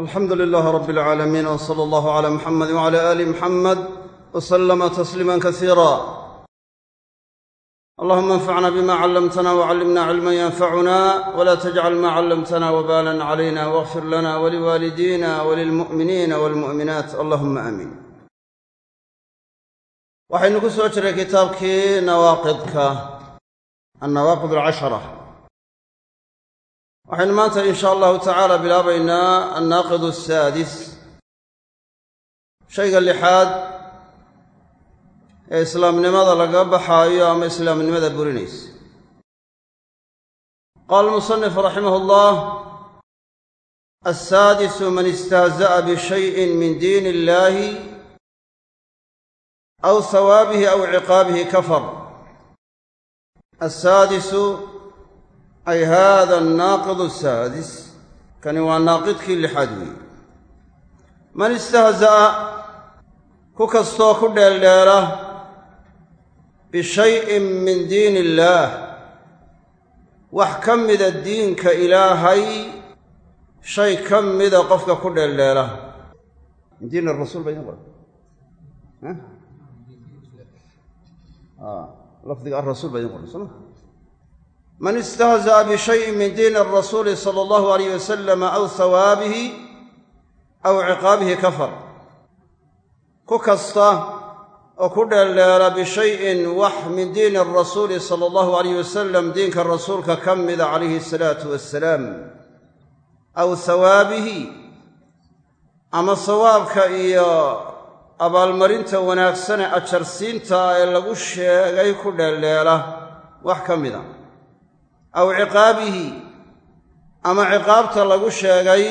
alxamdu lilaah rab alcaalamiin w sala allahu cala muxamedi wcala aali muxamed w salama tasliima kasiira allahuma anfacna bima callamtana wcallimna cilman yanfacuna wla tajcal ma callamtana wbalan calayna wاغfir lana waliwaalidina walilmu'miniina walmu'minaat allahuma aamiin waxaynu ku soo jiray kitaabkii nawaaqidka annawaaqid alcashara waxaynu maanta in sha allahu tacaala bilaabaynaa annaaqid asaadis. Shayga lixaad ee islaamnimada laga baxaayo ama islaamnimada burinaysa. Qaala almusanif raximah اllah asaadisu man istahza'a bishayin min diin illahi aw hawaabihi aw ciqaabihi kafar. Asaadisu ay hada annaaqid asaadis kani waa naaqidkii lixaad weeye man istahza'a ku kastoo ku dheeldheela bishayin min diin illaah wax ka mida diinka ilaahay shay ka mida qofka ku dheeldheela min diin rasuul ba idin qoran lafdiga arasuul baa idin qoran sooma man istahza'a bishayin min diini arasuuli sala allahu alayh wasalam aw hawaabihi aw ciqaabihi kafar ku kasta oo ku dheeldheela bishayin wax min diini arasuuli sala allahu alayh wasalam diinka rasuulka ka mida calayhi asalaatu wassalaam aw hawaabihi ama sawaabka iyo abaalmarinta wanaagsane ajarsiinta ee lagu sheegay ku dheeldheela wax ka mida aw ciqaabihi ama ciqaabta lagu sheegay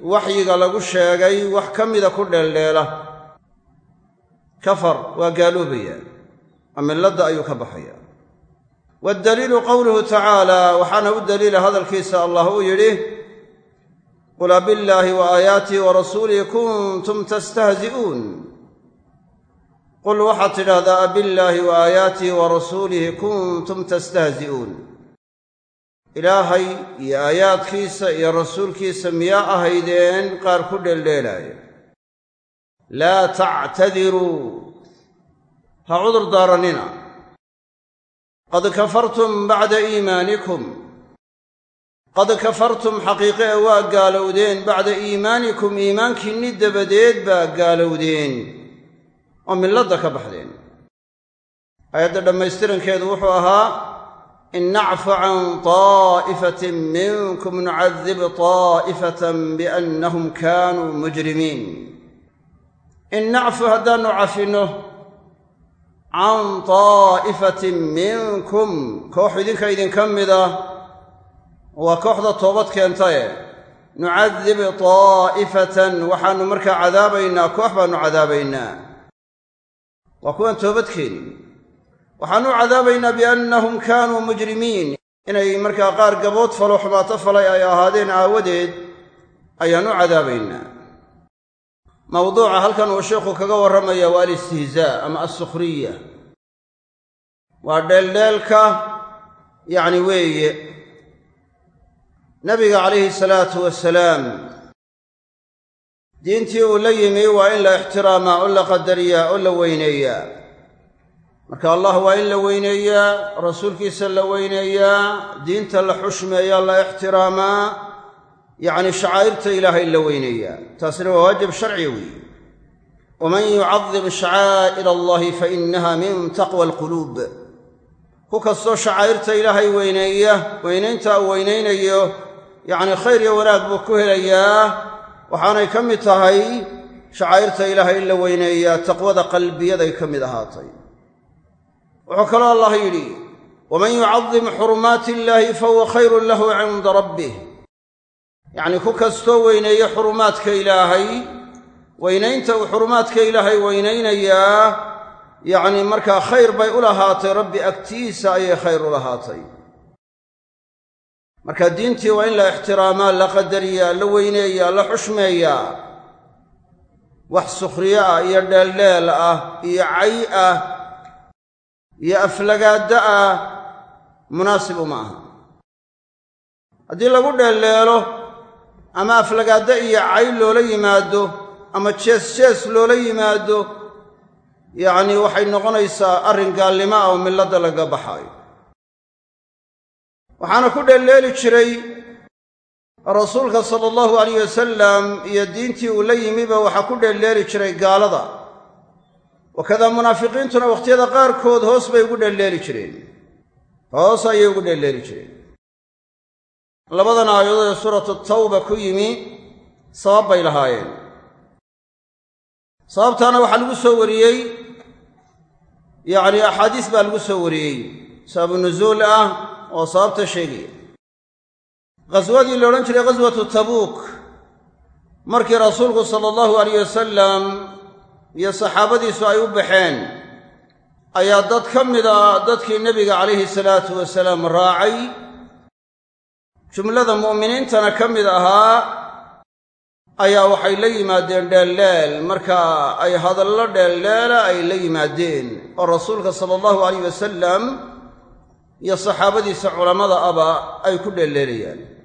waxyiga lagu sheegay wax ka mida ku dheeldheela. Kafar waa gaaloobaya oo ayuu ka baxaya waddaliilu qowluhu tacaala waxaana u daliila hadalkiisa allah uu yidhi qul abillaahi wa aayaatihi wa rasuulihi kuntum tastahzi'uun. Qul waxaad tidhaahdaa abillaahi wa aayaatihi wa rasuulihi kuntum tastahzi'uun ilaahay iyo aayaadkiisa iyo rasuulkiisa miyaa ahaydeen? Qaar ku dheeldheelaaya laa tactadiruu ha cudur daarannina qad kafartum bacda iimaanikum. Qad kafartum xaqiiqe waa gaalowdeen. Bacda iimaanikum iimaankiinni dabadeed baa gaalowdeen. Oo milladda ka baxdeen. Aayadda dhammaystirankeedu wuxuu ahaa in nacfu can taa'ifatin minkum nucadib taa'ifatan biannahum kaanuu mujrimiin in nacfu haddaannu cafinno can taa'ifatin minkum koox idinka idinka mida waa kooxda toobad keentae nucadib taa'ifatan waxaannu markaa cadaabaynaa koox baannu cadaabaynaa waa kuwaan toobad keenin waxaannu cadaabaynaa biannahum kaanuu mujrimiin. Inay markaa qaar gabood falo xumaato falay ay ahaadeen aawadeed ayaannu cadaabaynaa. Mawduuca halkan uu sheikhu kaga warramaya waa alistihzaa ama alsukhriya waa dheeldheelka yacni weeye nabiga calayhi salaatu wasalaam diintii uu la yimi waa in la ixtiraamaa oo la qadariyaa oo la weyneeyaa marka allah waa in la weyneeyaa rasuulkiisa la weyneeyaa diinta la xushmeeyaa la ixtiraamaa yacni shacaa'irta ilaahay la weyneeyaa. Taasina waa waajib sharciga weeye waman yucadim shacaa'ir allahi fa innaha min taqwa alquluub. Ku kastoo shacaa'irta ilaahay weyneeya weynaynta uu weynaynayo yacni khayr iyo wanaag buu ku helayaa waxaanay ka mid tahay shacaa'irta ilaahay in la weyneeyaa taqwada qalbiyaday ka mid ahaatay wuxuu kaloo allah yidhi waman yucadim xurumaati illaahi fahuwa khayrun lahu cinda rabbih. Yacnii ku kastoo weyneeya xurumaadka ilaahay weynaynta uu xurumaadka ilaahay weynaynayaa yacni markaa khayr bay u lahaatay rabbi agtiisa ayay khayr u lahaatay. Marka diintii waa in la ixtiraamaa la qadariyaa la weyneeyaa la xushmeeyaa. Wax sukhriyo ah iyo dheeldheel ah iyo cay ah iyo aflagaadda ah munaasib uma aha. Haddii lagu dheeldheelo ama aflagaaddo iyo cay loola yimaado ama jees jees loola yimaado yacnii waxay noqonaysaa arrin gaalnimo ah oo milladda laga baxaayo. Waxaana ku dheelleeli jiray rasuulka sala allahu alayh wasalam iyo diintii uu la yimiba waxaa ku dheelleeli jiray gaalada wakadaa munaafiqiintuna wakhtiyada qaarkood hoos bay ugu dheelleeli jireen. Hoos ayay ugu dheelleeli jireen. Labadan aayadood ee suuratu tawba ku yimi sabab bay lahaayeen. Sababtaana waxaa lagu soo wariyey yacni axaadiis baa lagu soo wariyey sababu nusuul ah oo sababta sheegaya. Ghaswadii la odhan jiray ghaswatu tabuuk markii rasuulku sala allahu alayh wasalam iyo saxaabadiisu ay u baxeen ayaa dad ka mid a dadkii nebiga calayhi salaatu wasalaam raacay. Jumlada mu'miniintana ka mid ahaa ayaa waxay la yimaadeen dheelleel marka ay hadallo dheelleela ay la yimaadeen oo rasuulka sala allahu alayh wasalam iyo saxaabadiisa culammada aba ay ku dheelleelayaan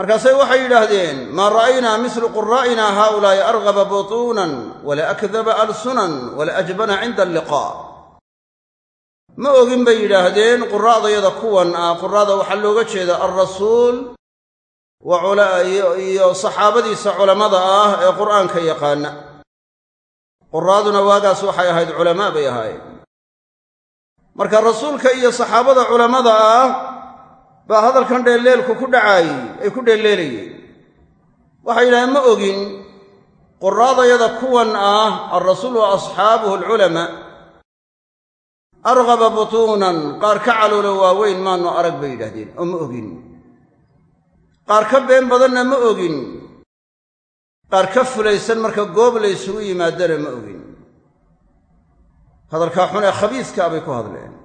markaasay waxay yidhaahdeen maa ra'aynaa mislu quraa'ina haaulaa'i argaba butuunan wala akdaba alsunan wala ajbana cinda alliqaa. Ma ogin bay yidhaahdeen quraa'dayada kuwan ah quraada waxaa looga jeeda alrasuul iyo saxaabadiisa culammada ah ee qur'aanka yaqaana. Quraaduna waagaas waxay ahayd culamaa bay ahaayeen. Marka rasuulka iyo saxaabada culammada ah baa hadalkan dheelleelku ku dhacaayey ay ku dheelleelayeen waxay yidhahdeen ma ogin quraadayada kuwan ah alrasuul wa asxaabuhu alculamaa argaba butuunan qaar ka caloolo waaweyn maanu arag bay yidhahdeen oo ma ogin. Qaar ka been badanna ma ogin. Qaar ka fulaysan marka goob la ysugu yimaadana ma ogin. Hadalkaa xun ee khabiiskaa bay ku hadleen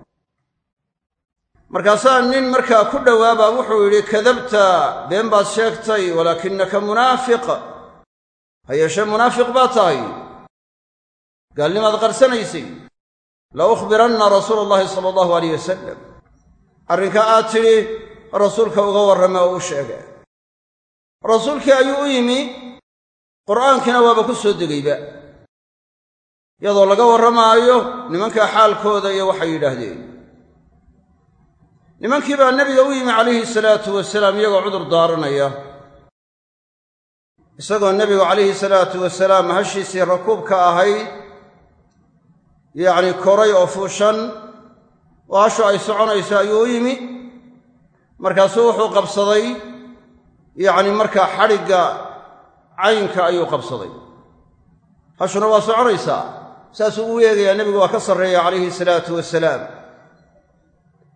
markaasaa nin markaa ku dhowaabaa wuxuu yidhi kadabta been baad sheegtay walaakinaka munaafiq. Ha yeeshee munaafiq baa tahay. Gaalnimaad qarsanaysay. La ukhbiranna rasuula allahi sala allahu alayh wasalam arrinka aad tidhi rasuulka uga warrama oo u sheega rasuulkii ayuu u yimi qur'aankiina waaba ku soo degayba. Iyadoo laga warramaayo nimankaa xaalkooda iyo waxay yidhaahdeen nimankii baa nebiga u yimi calayhi salaatu wasalaam iyagoo cudur daaranaya. Isagoo nebigu calayhi salaatu wasalaam hashiisii rakuubka ahayd yacni koray oo fuushan oo hashu ay soconayso ayuu u yimi. Markaasuu wuxuu qabsaday yacni markaa xadhigga caynka ayuu qabsaday. Hashuna waa soconaysaa? Saasuu u eegayaa nebigu waa ka sarreeya calayhi salaatu wasalaam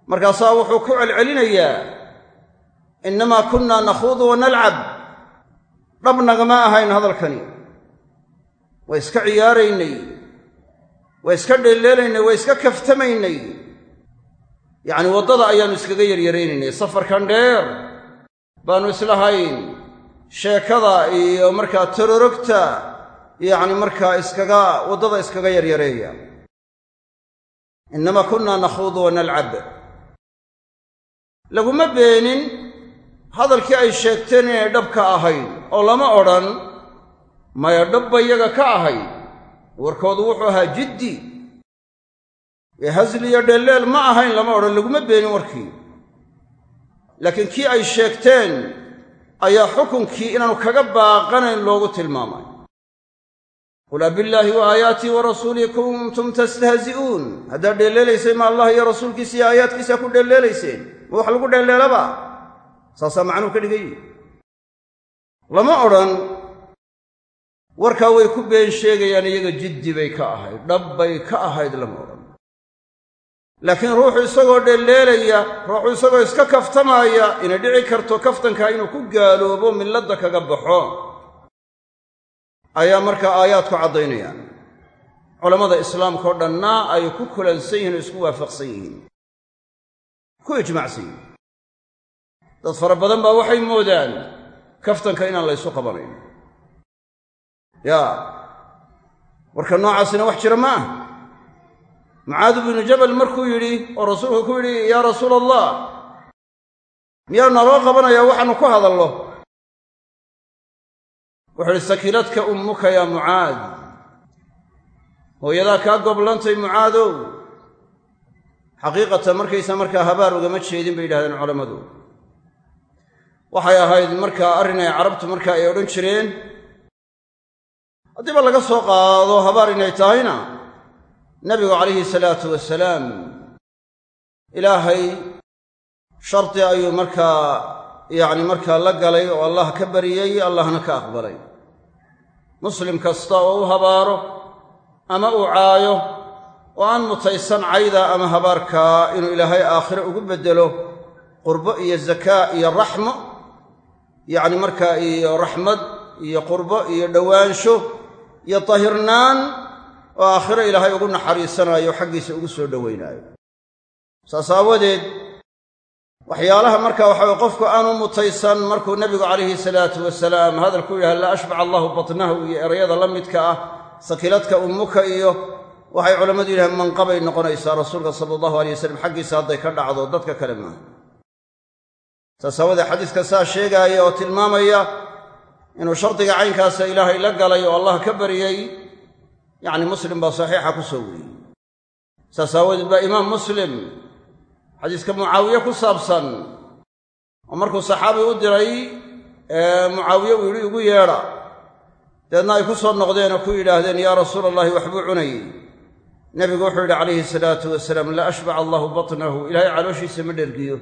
markaasaa wuxuu ku celcelinayaa innamaa kunnaa nakhuudu wa nalcab. Dhab nagama ahayn hadalkani. Waa iska ciyaaraynay waa iska dheelleelaynay waa iska kaftamaynay. Yacni waddada ayaannu iskaga yaryaraynaynay safarkan dheer baannu islahayn. Sheekada iyo markaa tororogta yacni markaa iskaga waddada iskaga yaryareeya. Innamaa kunnaa nakhuudu wa laguma beenin hadalkii ay sheegteen inay dhab ka ahayd oo lama odhan maya dhabba iyaga ka ahayd. Warkoodu wuxuu ahaa jiddi. Ee hasli iyo dheelleel ma ahayn lama odhan laguma beenin warkii. Laakiin kii ay sheegteen ayaa xukunkii inaanu kaga baaqanayn loogu tilmaamay. Qul abillaahi wa aayaatii wa rasuulii kuntum tastahzi'uun. Haddaad dheelleelaysay ma allah iyo rasuulkiisa iyo aayaadkiisa ku dheelleelayseen ma wax lagu dheelleelaba saasaa macnuhu ka dhigan yihi lama odhan warkaa way ku been sheegayaan iyaga jiddi bay ka ahayd dhab bay ka ahayd lama odhan. Laakiin ruuxu isagoo dheelleelaya ruuxu isagoo iska kaftamaaya inay dhici karto kaftankaa inuu ku gaaloobo milladda kaga baxo ayaa markaa aayaadku caddaynayaan. Culammada islaamka o dhanna ay ku kulansan yihiin oo isku waafaqsan yihiin ku ijmacsan yihiin dad fara badan baa waxay moodaan kaftanka inaan laysu qabanayn. Yaa warka noocaasina wax jira ma ah mucaadu binu jabal markuu yidhi oo rasuulku ku yidhi yaa rasuula allah miyaa naloo qabanayaa waxaannu ku hadallo wuxuu uhi sakiladka ummuka yaa mucaad. Hooyadaa kaa goblantay mucaadow xaqiiqatan markaysa markaa habaar ugama jeedin bay yidhahdeen culammadu waxay ahayd markaa arrin ay carabtu markaa ay odhan jireen haddiiba laga soo qaado habaar inay tahayna nebigu calayhi salaatu wasalaam ilaahay shardi ayuu markaa yacni markaa la galay oo allah ka bariyey allahna ka aqbalay. Muslim kasta oo u habaaro ama uu caayo oo aan mutaysan cayda ama habaarkaa inuu ilaahay aakhire ugu beddelo qurbo iyo zakaa iyo raxmo yacni markaa iyo raxmad iyo qurbo iyo dhowaansho iyo tahirnaan oo aakhiro ilaahay ugu naxariisanaayo xaggiisa ugu soo dhowaynaayo saas aawadeed waxyaalaha marka waxaway qofku aanu mutaysan markuu nebigu calayhi salaatu wasalaam hadalku yidhaha la ashbaca allahu batnahu iyo erayada la midka ah sakiladka ummuka iyo waxay culammadu yidhahaan manqabay noqonaysaa rasuulka sala allahu alay wasalam xaggiisa hadday ka dhacdo dadka kale maaha. Saas aawadee xadiiska saa sheegaaya oo tilmaamaya inuu shardiga caynkaasa ilaahay la galay oo allah ka bariyey yacni muslim baa saxiixa ku soo weriyey saas aawadeed baa imaam muslim xadiiska mucaawiye ku saabsan oo markuu saxaabi u diray mucaawiye uu yidhi igu yeedha. Deedna ay ku soo noqdeen oo ku yidhaahdeen yaa rasuula allahi waxbuu cunayey nebigu wuxuu yidhi calayhi salaatu wasalaam la ashbaca allahu batnahu. Ilaahay calooshiisa ma dhergiyo.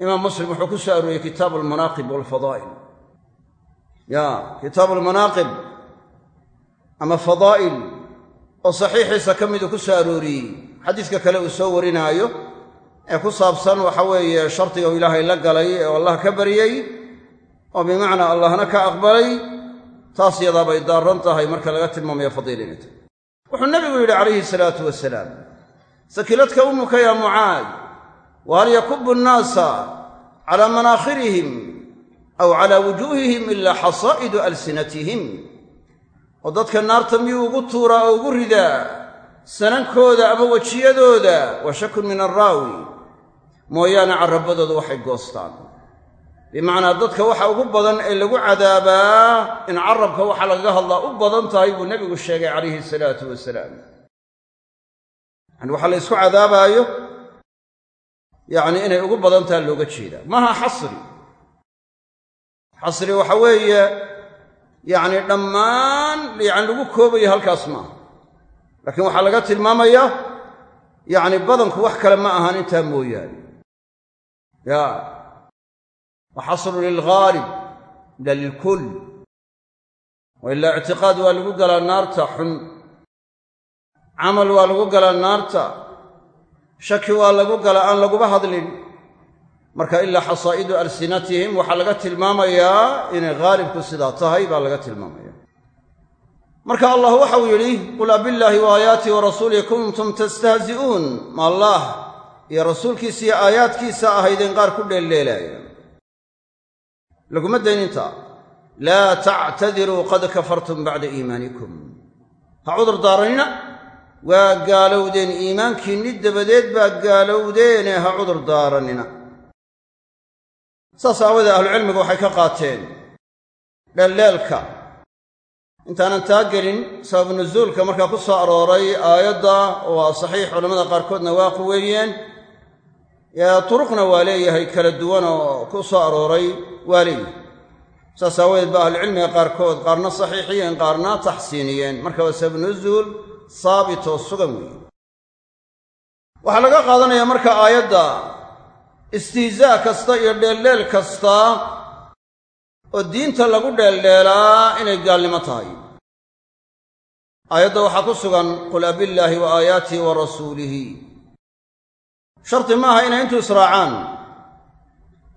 Imaam muslim wuxuu ku soo arooriyey kitaabu almanaaqib waalfadaa'il ya kitaabu almanaaqib ama fadaa'il oo saxiixiisa ka miduu ku soo arooriyey xadiiska kale uu soo warinaayo ee ku saabsan waxa weeye shardiga uu ilaahay la galay oo allah ka baryey oo bimacnaa allahna ka aqbalay taas yadaabay daarran tahay marka laga tilmaamayo fadiilinata wuxuu nebigu yidhi calayhi salaatu wasalaam sakiladka ummuka yaa mucaad wa hal yakubu nnaasa calaa manaakhirihim aw calaa wujuuhihim ilaa xasaa'idu alsinatihim. Oo dadka naarta miyuu ugu tuuraa oo ugu ridaa? Sanankooda ama wejiyadooda? Waa shakun min arraawi. Mooyaane carrabadooda waxay goostaan bimacnaa dadka waxa ugu badan ee lagu cadaabaa in carabka waxa lagaga hadlaa u badan tahay buu nebigu sheegay calayhi salaatu wasalaam. Yani waxaa la ysku cadaabaayo yacni inay ugu badan taha looga jeedaa. Maaha xasri. Xasri waxa weeye yacni dhammaan yani lagu koobayo halkaas maaha. Laakiin waxaa laga tilmaamayaa yacni badanku wax kale ma ahaan intaa mooyaane. Ya wa xasru lilghaalib ila lilkull wa ilaa ictiqaad waa lagu galaa naarta xun. Camal waa lagu galaa naarta. Shaki waa lagu galaa aan laguba hadlin. Marka ilaa xasaa'idu alsinatihim waxaa laga tilmaamayaa inay haalibku sidaa tahay baa laga tilmaamaya marka allah waxau yidhi qul abillaahi wa aayaatii wa rasuulih kuntum tastahzi'uun. Ma allaah iyo rasuulkiisa iyo aayaadkiisa ahaydeen qaar ku dheeldheelaaya laguma daynintaa laa tactadiruu qad kafartum bacda iimaanikum ha cudur daaranina waa gaalowdeen iimaankiinni dabadeed baa gaalowdeene ha cudur daarannina saas aawadee ahlucilmigu waxay ka qaateen dheeldheelka intaanan taa gelin sabab nusuulka markaa ku soo arooray aayadda waa saxiix culammada qaarkoodna waa quweeyeen turuqna waa leeyahay kala duwan oo ku soo arooray waa leeyahay. Saas aawadeed ba ahlucilmiga qaarkood qaarna saxiixiyeen qaarna taxsiiniyeen. Marka waa sabab nusuul saabitoo sugan weeye. Waxaa laga qaadanayaa marka aayadda istihzaa kasta iyo dheeldheel kasta oo diinta lagu dheeldheelaa inay gaalnimo tahay. Aayadda waxaa shardi maaha inay intu israacaan.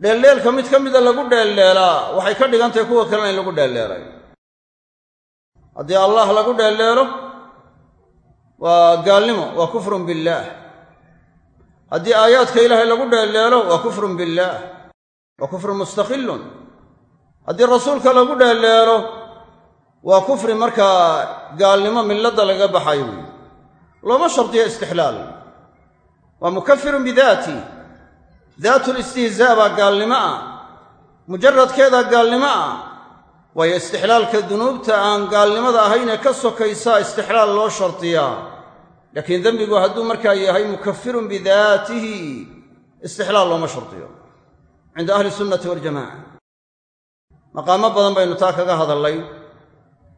Dheeldheelka mid ka mida lagu dheeldheelaa waxay ka dhigan tahay kuwa kalena in lagu dheeldheelay haddii allah lagu dheeldheelo waa gaalnimo waa kufrun billaah haddii aayaadka ilaahay lagu dheeldheelo waa kufrun billaah waa kufrun mustaqilun haddii rasuulka lagu dheeldheelo waa kufri markaa gaalnimo milladda laga baxayo looma shardiyo istixlaal waa mukafirun bidaati daatu listihzaa baa gaalnimo ah. Mujaradkeedaa gaalnimo ah. Waayo istixlaalka dunuubta aan gaalnimada ahaynee ka sokaysaa istixlaal loo shardiyaa laakiin dembigu hadduu markaa yahay mukafirun bidaatihi istixlaal looma shardiyo cinda ahli sunnati waljamaca maqaamo badan baynu taa kaga hadallay.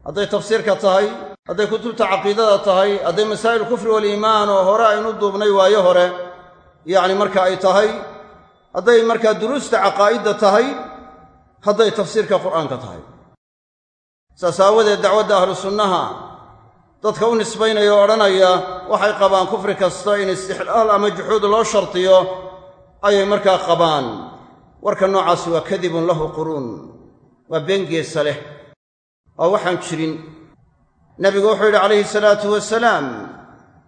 Hadday tafsiirka tahay hadday kutubta caqiidada tahay hadday masaa'il kufri waliimaan oo hore aynu duubnay waayo hore yacni marka ay tahay hadday markaa duruusta caqaa'idda tahay hadday tafsiirka qur'aanka tahay. Saas aawadeed dacwadda ahlu sunnaha dadka u nisbaynaya o odhanaya waxay qabaan kufri kasta in istixlaal ama juxuud loo shartiyo ayay markaa qabaan. Warka noocaasi waa kadibun lahu quruun waa been geesa leh oo waxaan jirin nebigu wuxuu yidhi calayhi salaatu wasalaam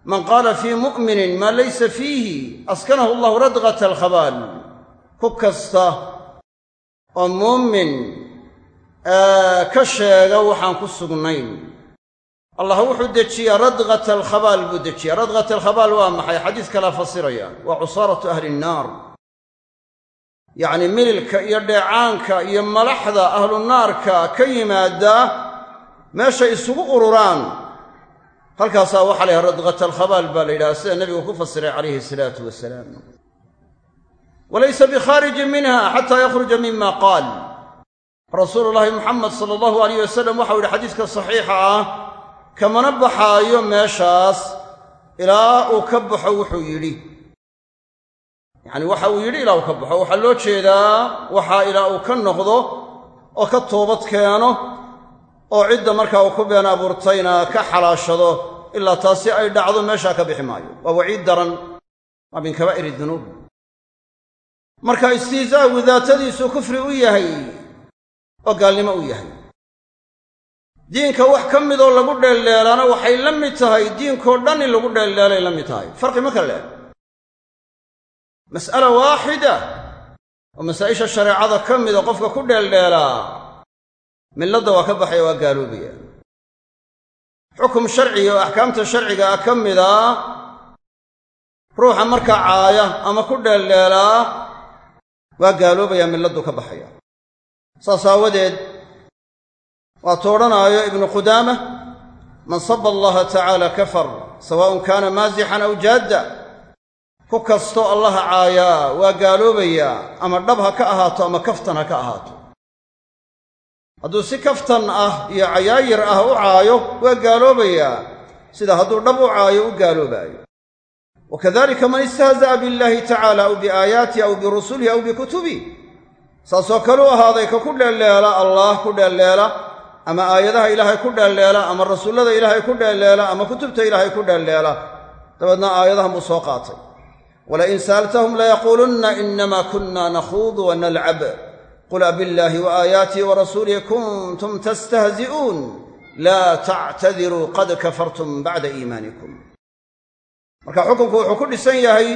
man qaala fii mu'minin maa laysa fiihi askanahu allahu radqata alkhabaal. Ku kasta oo muumin ka sheega waxaan ku sugnayn. Allah wuxuu dejiyaa radqata alkhabaal buu dejiyaa. Radqat alkhabaal waa maxay? Xadiis kalaa fasiraya. Waa cusaaratu ahli nnaar yacni mililka iyo dheecaanka iyo malaxda ahlu naarka ka yimaada meeshay isugu ururaan. Halkaasaa waxaa la yidhaha radqat alkhabaal baa la yidhaha sida nebigu ku fasiray calayhi salaatu wasalaam. Walaysa bikhaarijin minha xataa yakhruja mima qaal. Rasuulu llaahi muxamed sala allahu alayh wasalam waxau yidhi xadiiska saxiixa ah kamana baxaayo meeshaas ilaa uu ka baxo wuxuu yidhi. Yacni waxa uu yidhi ilaa uu ka baxo. Waxaa loo jeedaa waxaa ilaa uu ka noqdo oo ka toobad keeno oo cidda markaa uu ku been abuurtayna ka xalaashado ilaa taasi ay dhacdo meeshaa ka bixi maayo. Waa waciid daran waa min kabaa'ir dunuub. Marka istihzaagu daatadiisu kufri u yahay oo gaalnimo u yahay. Diinka wax ka midoo lagu dheeldheelaana waxay la mid tahay diinkoo dhan in lagu dheeldheelay la mid tahay. Farqi ma kale. Mas'ala waaxida oo masaa'isha shareecada ka mida qofka ku dheeldheelaa milladda waa ka baxaya waa gaaloobaya xukum sharciga oo axkaamta sharciga ah ka mida ruuxa markaa caaya ama ku dheeldheelaa waa gaaloobayaa milladdu ka baxaya. Saas aawadeed waatuu odhanaayo ibnu qudaama man saba allaha tacaala kafar sawaa'un kaana maasixan aw jaadda ku kastoo allaha caayaa waa gaaloobayaa ama dhab ha ka ahaato ama kaftan ha ka ahaato hadduu si kaftan ah iyo cayaayir ah u caayo waa gaaloobayaa. Sida hadduu dhab u caayo u gaaloobaayo wa kadalika man istahza'a biاllahi tacala aw biaayaatihi aw birusulihi aw bikutubih saasoo kale u ahaaday ka ku dheeldheela allaah ku dheeldheela ama aayadaha ilaahay ku dheeldheela ama rasuullada ilaahay ku dheeldheela ama kutubta ilaahay ku dheeldheela. Dabeedna aayadahan buu soo qaatay. Walain sa'altahum layaquulunna inama kunna nakhuudu wa nalcab qul abillaahi wa aayaatihi wa rasuulihi kuntum tastahzi'uun laa tactadiruu qad kafartum bacda iimaanikum marka xukunku wuxuu ku dhisan yahay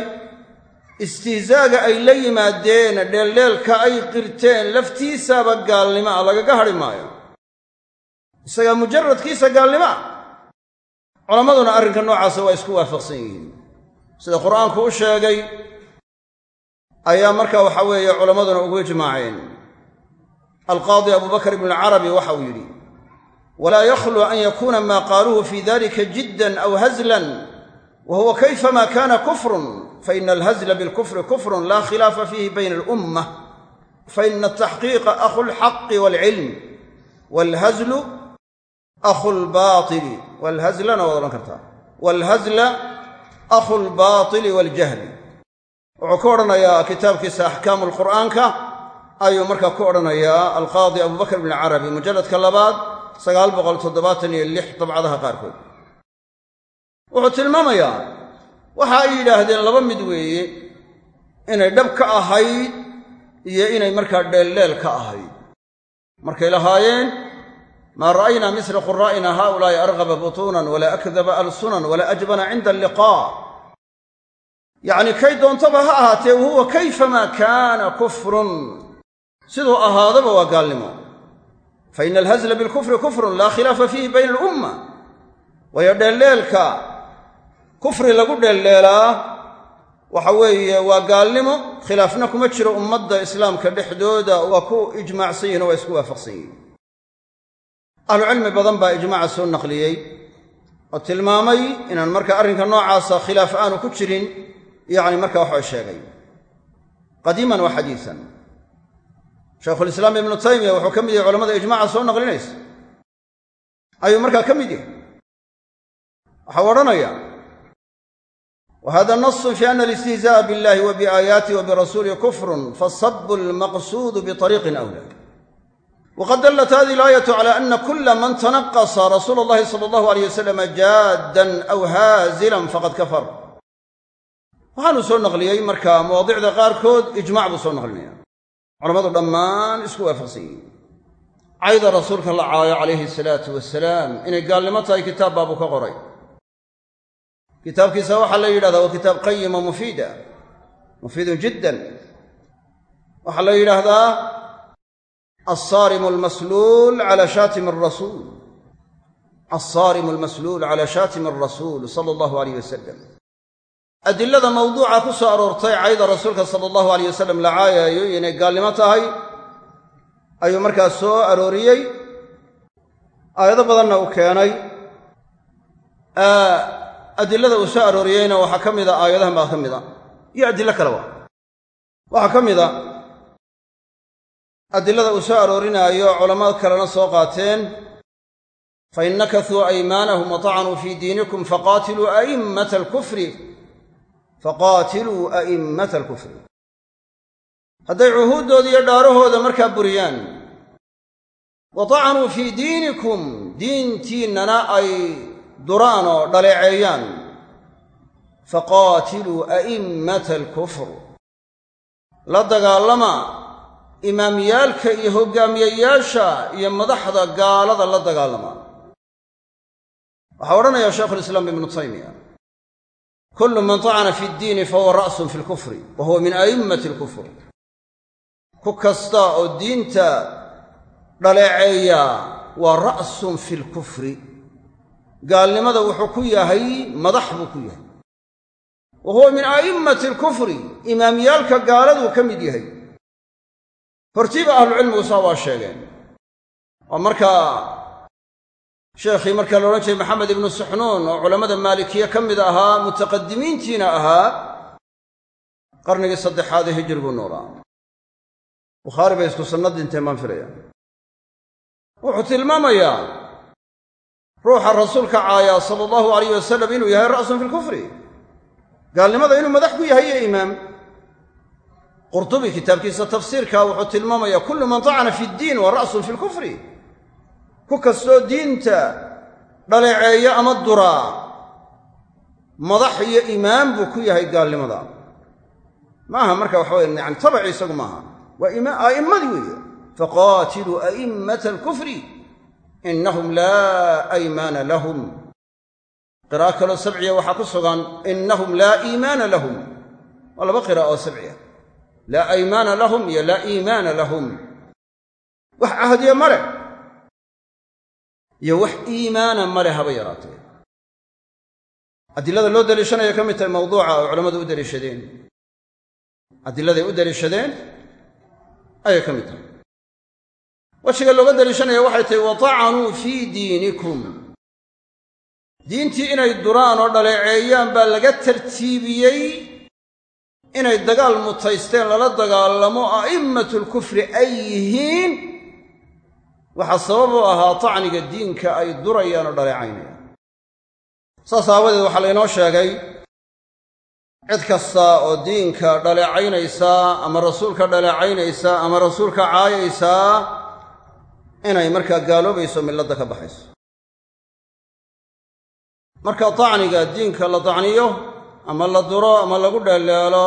istihzaaga ay la yimaadeen dheeldheelka ay qirteen laftiisaaba gaalnimo ah lagaga hadhi maayo isagaa mujaradkiisa gaalnimo ah culammaduna arrinka noocaasa waa isku waafaqsan yihiin sida qur'aanku u sheegay ayaa marka waxa weeye culammaduna ugu ijmaaceen alqaadi abubakr ibnu alcarabi waxa uu yidhi walaa yakhlu an yakuuna maa qaaluuhu fi dalika jiddan aw hazlan wa huwa kayfama kana kufrun faina alhazla bilkufri kufrun laa khilaafa fiihi bayna alummah faina ataxqiiqa akhu lxaqi waalcilm waalhazlu akhu lbaatili waalhazlana waad odhan kartaa waalhazla akhu lbaatili waaljahli wuxuu ku odhanayaa kitaabkiisa axkaamu lqur'aanka ayuu markaa ku odhanayaa alqaadi abubakr bn carabi mujalladka labaad dabcadaha qaarkood. Wuxuu tilmaamayaa waxa ay yidhaahdeen laba mid weeye inay dhab ka ahayd iyo inay markaa dheeldheel ka ahayd. Markay lahaayeen maa ra'aynaa misla quraa'ina haaulaa'i argaba butuunan walaa akdaba alsunan walaa ajbana cinda alliqaa yacni kay doontaba ha ahaatee wahuwa kayfamaa kaana kufrun siduu ahaadaba waa gaalnimo. Fa ina alhazla bilkufri kufrun laa khilaafa fiihi bayna alumma waayo dheeldheelka kufri lagu dheeldheelaa waxa weeye waa gaalnimo. Khilaafna kuma jiro ummadda islaamka dhexdooda waa ku ijmaacsan yihiin o waa isku waafaqsan yihiin ahlucilmi badan baa ijmaaca soo naqliyey oo tilmaamay inaan marka arrinka noocaasa khilaaf aanu ku jirin yacni marka waxaa sheegay. Qadiiman wa xadiisan shaykhulislaam ibnu taymiya wuxuu ka mid yahay culamada ijmaaca soo naqlinaysa. Ayuu markaa ka mid yahay. Waxau odhanaya wa hada nasun fi ana alistihzaa'a biاllahi wa biaayaatihi wa birasuulihi kufrun fasabu almaqsuudu biطariiqin awla wqad dallat hadihi alaayatu cala ana kula man tanaqasa rasuula allahi sala allahu alayh wasalam jaaddan aw haazilan faqad kafar. Waxaanu soo naqliyey marka mawaadicda qaarkood ijmac buu soo naqlinaya culamadu dhammaan isku waafaqsan cayda rasuulka la caayo calayhi salaatu wasalaam inay gaalnimo tahay kitaab baabuu ka qoray. Kitaabkiisa waxaa la yidhahdaa waa kitaab qayima mufiida mufiidun jiddan. Waxaa la yidhaahdaa alsaarimu almasluul cala shaatimi arasuul alsaarimu almasluul cala shaatimi alrasuul sala allahu alayh wasalam adilada mawduuca ku soo aroortay cayda rasuulka sala allahu alayh wasalam la caayaayo inay gaalnimo tahay ayuu markaas soo arooriyey. Aayado badanna uu keenay. Adilada uu soo arooriyeyna waxaa ka mida aayadahan baa ka mid a. Iyo adilo kaleba waxaa ka mid a adilada uu soo aroorinaayo culammada kalena soo qaateen fain nakasuu aymaanahum watacanuu fii diinikum faqaatiluu a'immata alkufri faqaatiluu a'immata alkufri. Hadday cuhuuddooda iyo dhaarahooda markaa buriyaan wa tacanuu fii diinikum diintiinnana ay duraan oo dhaleeceeyaan. Faqaatiluu a'immata alkufr. La dagaalama imaamyaalka iyo hoggaamiyayaasha iyo madaxda gaalada la dagaalama. Waxaa odhanaya shaykhulislaam ibnu taymiya kullu man tacana fi ddiini fahuwa ra'sun fi lkufri wa huwa min a'immati alkufr ku kasta oo diinta dhaleeceeya waa ra'sun fi lkufri gaalnimada wuxuu ku yahay madax buu ku yahay wa huwa min a'immati alkufri imaamyaalka gaaladuu ka mid yahay hortiiba ahlucilmigu saa waa sheegeen waa markaa sheekhii markaa la odhan jiray maxamed ibnu suxnuun oo culammada maalikiye ka mid ahaa mutaqadimiintiina ahaa qarnigii saddexaad ee hijriguu noolaa. Bukhaari bay isku sanna dinteen baan wuxuu tilmaamayaa ruuxa rasuulka caayaa sala allahu alayh wasalam inuu yahay ra'sun fi lkufri gaalnimada inuu madax ku yahay iyo imaam. Qurtubi kitaabkiisa tafsiirka wuxuu tilmaamayaa kullu man tacana fi ddiin wa ra'sun fi lkufri ku kastoo diinta dhaleeceeya ama duraa madax iyo imaam buu ku yahay gaalnimada. Maaha marka waxa weye yani tabaci isagu maaha. Waa a'immadii weeye. Faqaatiluu a'immata alkufri innahum laa aymaana lahum. Qira'a kaloo sabciya waxaa ku sugan innahum laa iimaana lahum. Waa laba qira'a oo sabciya. Laa aymaana lahum iyo laa iimaana lahum. Wax cahdiya ma leh iyo wax iimaana ma leh haba yaraatee. Adilada loo daliishanaya ka mid tahay mawduuca oo culammadu u daliishadeen. Adilladay u daliishadeen ayay ka mid tahay. Wejiga looga daliishanaya waxay tahay watacanuu fii diinikum. Diintii inay duraan oo dhaleeceeyaan baa laga tartiibiyey inay dagaal mutaysteen lala dagaalamo a'immatu lkufri ay yihiin waxaa sabab u ahaa tacniga diinka ay durayaan oo dhaleecaynayaan saas aawadeed waxaa laynoo sheegay cid kasta oo diinka dhaleecaynaysaa ama rasuulka dhaleecaynaysaa ama rasuulka caayaysaa inay markaa gaaloobayso milladda ka baxayso. Marka tacniga diinka la tacniyo ama la duro ama lagu dheeleelo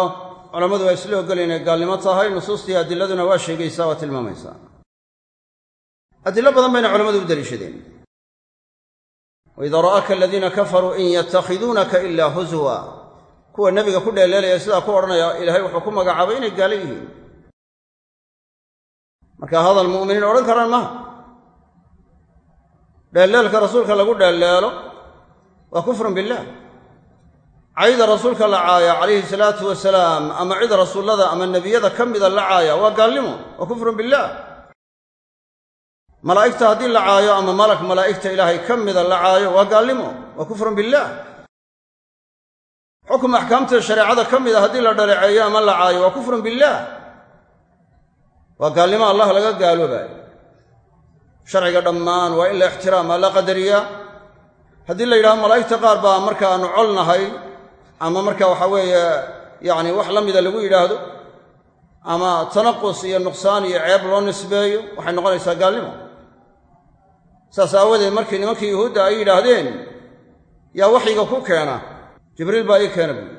culammadu waa isla ogolya inay gaalnimo tahay nusuustii adiladuna waa sheegaysaa waa tilmaamaysaa adilo badan bayna culamadu u daliishadeen. Waidaa ra'aaka aladiina kafaruu in yatakhiduunaka ilaa huswa kuwa nebiga ku dheeleelaya sidaa ku odhanaya ilaahay wuxuu ku magacaabay inay gaalo yihiin. Marka hadal mu'miniin odhan karaan maha dheelleelka rasuulka lagu dheelleelo waa kufrun billaah cayda rasuulka la caaya calayhi salaatu wasalaam ama cid rasuullada ama nebiyada ka mida la caaya waa gaalnimo waa kufrun billaah malaa'igta haddii la caayo ama malak malaa'igta ilaahay ka mida la caayo waa gaalnimo waa kufrun billaah xukum axkaamta shareecada ka mida haddii la dhaleeceeyo ama la caayo waa kufrun billaah waa gaalnimo allah laga gaaloobaayo sharciga dhammaan waa in la ixtiraamaa la qadariyaa haddii la yidhahdo malaa'igta qaar baa marka aanu colnahay ama marka waxa weeye yacni wax la mida lagu yidhaahdo ama tanaqus iyo nuqsaan iyo ceeb loo nisbeeyo waxay noqonaysaa gaalnimo saas aawadeed markii nimankii yuhuudda ay yidhaahdeen yaa waxyiga ku keena. Jibriil baa ii keena buui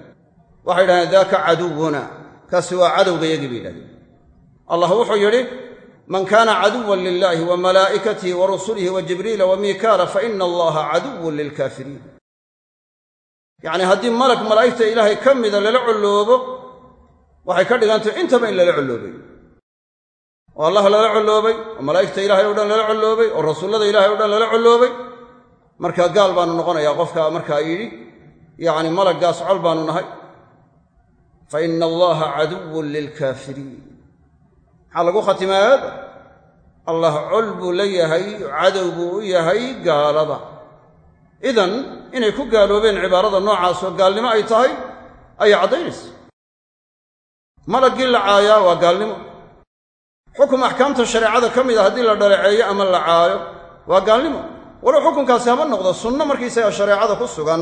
waxay yidhahdeen daaka caduwuna kaasi waa cadowgayagii bay yidhahdeen. Allah wuxuu yidhi man kaana caduwan lilaahi wa malaa'ikatihi wa rusulihi wa jibriila wa miikaala fa ina allaha caduwun lilkaafiriin yacnii haddii malag malaa'igta ilaahay ka mida lala colloobo waxay ka dhigantahy intaba in lala colloobay oo allah lala colloobay oo malaa'igta ilaahay o dhan lala colloobay oo rasuullada ilahay o dhan lala colloobay markaa gaal baanu noqonayaa qofka markaa yidhi yacni malaggaas col baanu nahay. Fa ina allaha caduwun lilkaafiriin maxaa lagu khatimay aayadda allah col buu la yahay cadow buu u yahay gaalada. Idan inay ku gaaloobeen cibaarada noocaas oo gaalnimo ay tahay ayay caddaynaysa malaggii la caayaa waa gaalnimo xukum axkaamta shareecada ka mid a haddii la dhaleeceeyo ama la caayo waa gaalnimo. Walow xukunkaasi haba noqdo sunno markiisaga shareecada ku sugan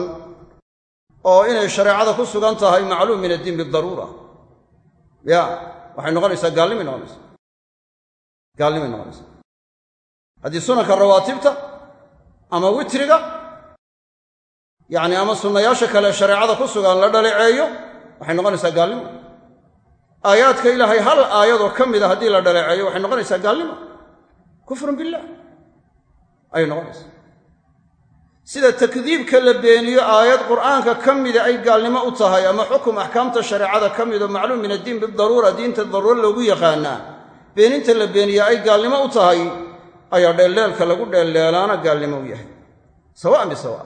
oo inay shareecada ku sugan tahay macluum min addiin bidaruura ya waxay noqonaysaa gaalnimay noqonaysaa gaalnimay noqonaysaa haddii sunanka rawaatibta ama witriga yacni ama sunnayaasha kale shareecada ku sugan la dhaleeceeyo waxay noqonaysaa gaalnimo aayaadka ilaahay hal aayadoo ka mida haddii la dhaleeceeyo waxay noqonaysaa gaalnimo. Kufrun billaah ayay noqonaysaa. Sida takdiibka la beeniyo aayad qur'aanka ka mida ay gaalnimo u tahay ama xukum axkaamta shareecada ka midoo macluum min addiin bidaruura diinta daruuro loogu yaqaanaa. Beeninta la beeniya ay gaalnimo u tahay ayaa dheeldheelka lagu dheeldheelaana gaalnimo u yahay. Sawa'an bisawa'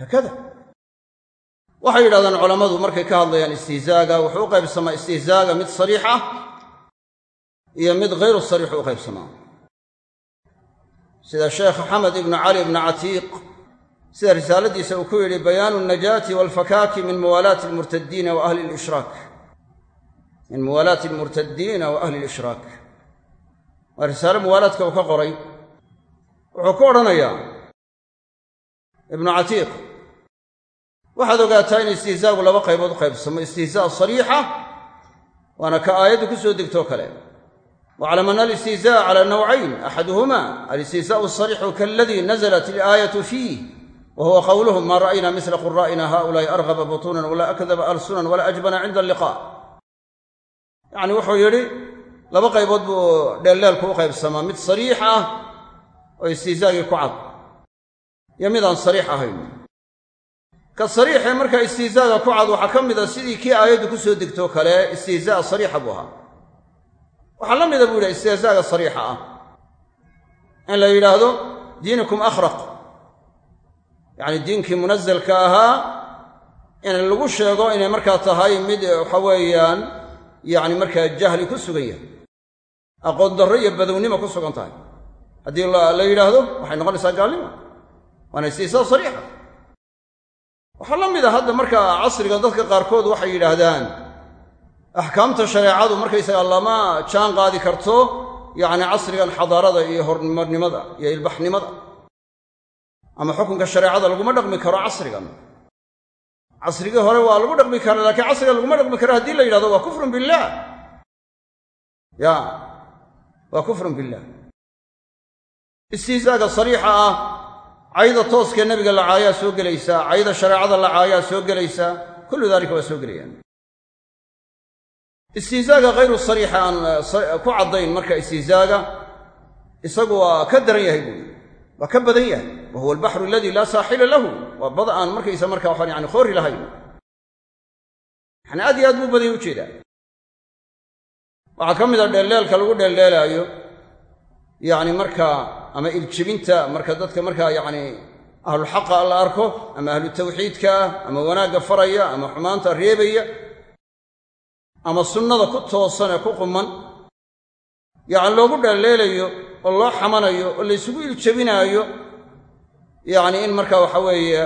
haakada waxay yidhahdaan culammadu markay ka hadlayaan istihzaaga wuxuu u qaybsamaa istihzaaga mid sariix ah iyo mid hayru sariixu u qaybsamaa. Sida sheekh xamed ibnu cali ibnu catiiq sida risaaladiisa uu ku yidhi bayaanu alnajaati waalfakaaki min muwaalaati almurtadiina wa ahli lishraak min muwaalaati almurtadiina wa ahli lishraak waa risaale muwaalaadka uu ka qoray. Wuxuu ku odhanayaa ibnu catiiq waxaad ogaataa in istihzaagu laba qaybood qaybsamo istihzaa sariixa waana ka aayaddu ku soo degtoo kale. Waclam ana alistihzaa cala nawcayn axaduhuma alistihzaau asariixu kaaladii nazalat ilaayatu fiih wa huwa qowluhum maa ra'ayna misla quraa'ina haulaai argaba butuunan walaa akdaba alsunan walaa ajbana cinda alliqa yacni wuxuu yidhi laba qaybood buu dheeldheelku u qaybsamaa mid sariix ah oo istihzaagii ku cad. Iyo mid aan sariix ahayn ka sariixee markaa istihzaaga ku cad waxaa ka mid a sidii kii aayaddu ku soo degtoo kale istihzaa sariixa buu ahaa. Waxaa la mida buu yidhaha istihzaaga sariixa ah. In la yidhaahdo diinukum akhraq. Yacni diinkii munasalka ahaa in lagu sheego inay markaa tahay mid waxa weeyaan yacni markaa jahli ku sugan yahay. Aqoon darro iyo badownimo ku sugan tahay. Haddii la yidhaahdo waxay noqonaysaa gaalnimo waana istihzaa sariixa waxaa la mid a hadda markaa casriga dadka qaarkood waxay yidhaahdaan axkaamta shareecadu markaysaga lama jaan qaadi karto yacni casrigan xadaarada iyo hormarnimada iyo ilbaxnimada. Ama xukunka shareecada laguma dhaqmi karo casrigan. Casrigii hore waa lagu dhaqmi kara laakiin casrigan laguma dhaqmi karo haddii la yidhahdo waa kufrun billaah ya waa kufrun billaah istihzaaga sariixa ah cayda tooskee nebiga la caayaa soo gelaysaa cayda shareecada la caayaa soo gelaysaa kullu daalika waa soo gelayaan. Istihzaaga hayru sariixa aan ku caddayn marka istihzaaga isagu waa ka daran yahay buui waa ka badan yahay. Wa huwa albaxru aladii laa saaxila lahu. Waa bad aan markaysa marka waxaan yani khoori lahayn. Yani aad iyo aad buu badanya u jeedaa waxaa ka mid a dheeldheelka lagu dheeldheelaayo yacni markaa ama iljebinta marka dadka markaa yacni ahluxaqa la arko ama ahlu tawxiidka ama wanaagga faraya ama xumaanta reebaya ama sunnada ku toosan ee ku quman yacni loogu dheelleelayo oo loo xamanayo oo laysugu iljabinaayo yacni in marka waxa weeye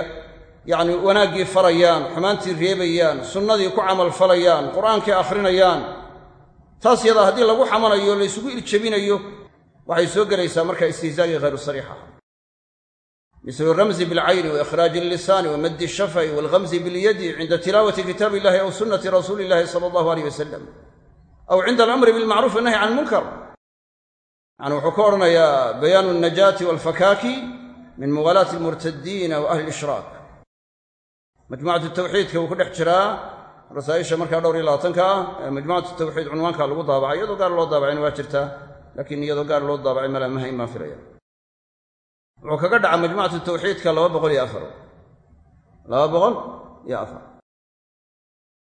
yacni wanaaggii farayaan xumaantii reebayaan sunnadii ku camal falayaan qur'aankii akhrinayaan taas yadaa haddii lagu xamanayo laysugu iljabinayo waxay soo gelaysaa marka istihzaagii hayru sariixa mislu ramzi bilcayni wa ikhraaji allisaani wa maddi shafai waalghamzi bilyadi cinda tilaawati kitaabi illahi aw sunnati rasuuli illahi sala allahu aleyh wasalam aw cinda alamri bilmacruuf wanahyi can ilmunkar yani wuxuu ka odhanayaa bayaanu alnajaati waalfakaaki min muwaalaati almurtadiina wa ahli ishraak. Tawxiidka wuu ku dhex jiraa. Rasaa'isha markaa dhowr iyo labaatanka ah ee majmucatu tawxiid cunwaanka lagu daabacay iyadoo gaar loo daabacayna waa jirtaa laakiin iyadoo gaar loo daabacay malaa mahayn baan filaya wuxuu kaga dhaca majmucatu tawxiidka laba boqol iyo afar. Laba boqol iyo afar.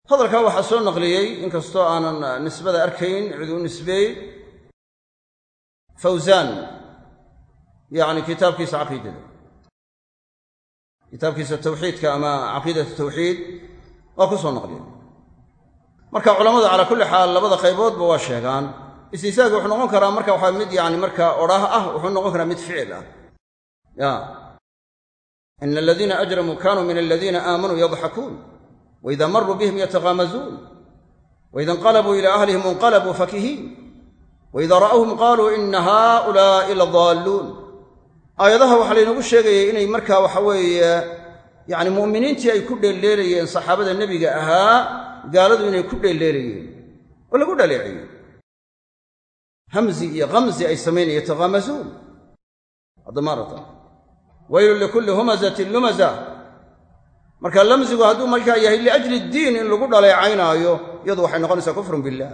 Hadalkaa waxaa soo naqliyey inkastoo aanan nisbada arkayn cid u nisbeey fawsaan yacni kitaabkiisa caqiidada. Kitaabkiisa tawxiidka ama caqiidat tawxiid waa ku soo naqliyey. Marka culammadu calaa kulli xaal labada qayboodba waa sheegaan istihsaagi wuxuu noqon karaa marka waxaa mid yani markaa odhaah ah wuxuu noqon karaa mid ficil ah. Ya. Ina aladiina ajramuu kanuu min aladiina aamanuu yadxakuun waida maruu bihim yataqaamazuun waida inqalabuu ila ahlihim inqalabuu fakihiin waida ra'awhum qaaluu ina haa'ulaa'i ladaalluun aayadaha waxaa laynagu sheegayay inay markaa waxa weeye yacni mu'miniintii ay ku dheeldheelayeen saxaabada nebiga ahaa gaaladu inay ku dheeldheelayeen oo lagu dhaleeciyey hamzi iyo khamzi ay samaynaya yataqaamazuun haddamaarata waylun likulli humazatin lumaza. Marka lamzigu hadduu markaa yahay liajli ddiin in lagu dhaleecaynaayo iyadu waxay noqonaysaa kufrun billaah